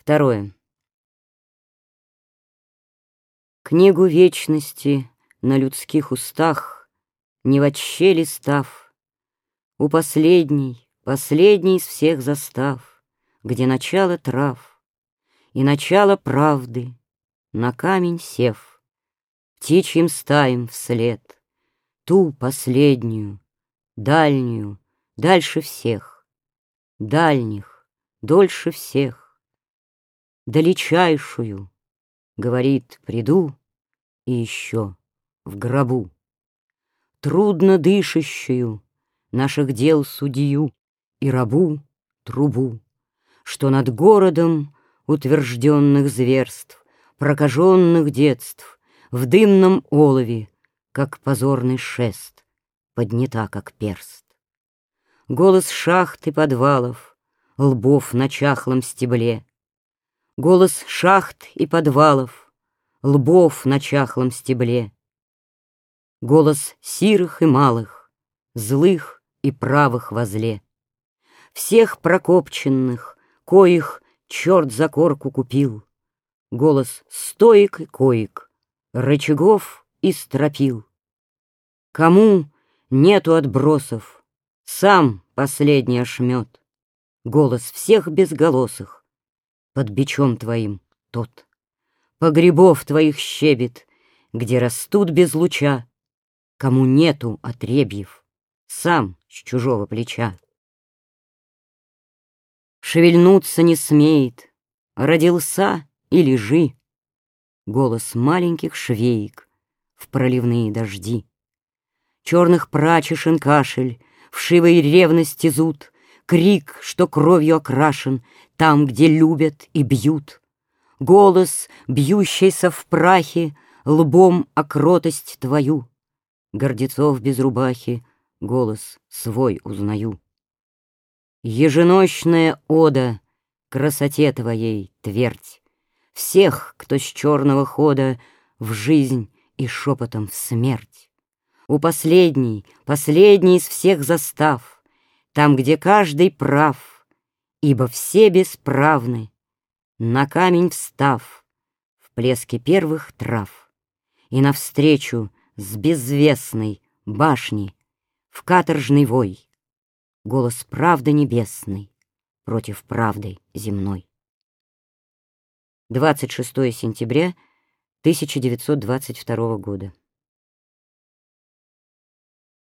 Второе. Книгу вечности на людских устах, Не вообще листав, У последней, последней из всех застав, Где начало трав и начало правды, На камень сев, птичьим стаем вслед, Ту последнюю, дальнюю, дальше всех, Дальних, дольше всех, далечайшую, Говорит, приду и еще в гробу. Трудно дышащую наших дел судью И рабу трубу, Что над городом утвержденных зверств, Прокаженных детств, В дымном олове, как позорный шест, Поднята, как перст. Голос шахт и подвалов, Лбов на чахлом стебле, Голос шахт и подвалов, Лбов на чахлом стебле. Голос сирых и малых, Злых и правых возле. Всех прокопченных, коих Черт за корку купил. Голос стоек и коек, Рычагов и стропил. Кому нету отбросов, Сам последний ошмет. Голос всех безголосых, под бичом твоим тот. Погребов твоих щебет, где растут без луча, Кому нету отребьев, сам с чужого плеча. Шевельнуться не смеет, родился и лежи. Голос маленьких швеек в проливные дожди. Черных прачешен кашель, вшивой ревности зуд, Крик, что кровью окрашен, там, где любят и бьют. Голос, бьющийся в прахе, лбом о кротость твою. Гордецов без рубахи, голос свой узнаю. Еженочная ода красоте твоей твердь, Всех, кто с черного хода в жизнь и шепотом в смерть. У последней, последней из всех застав — там, где каждый прав, ибо все бесправны, на камень встав, в плеске первых трав, и навстречу с безвестной башни в каторжный вой, голос правды небесной против правды земной. 26 сентября 1922 года.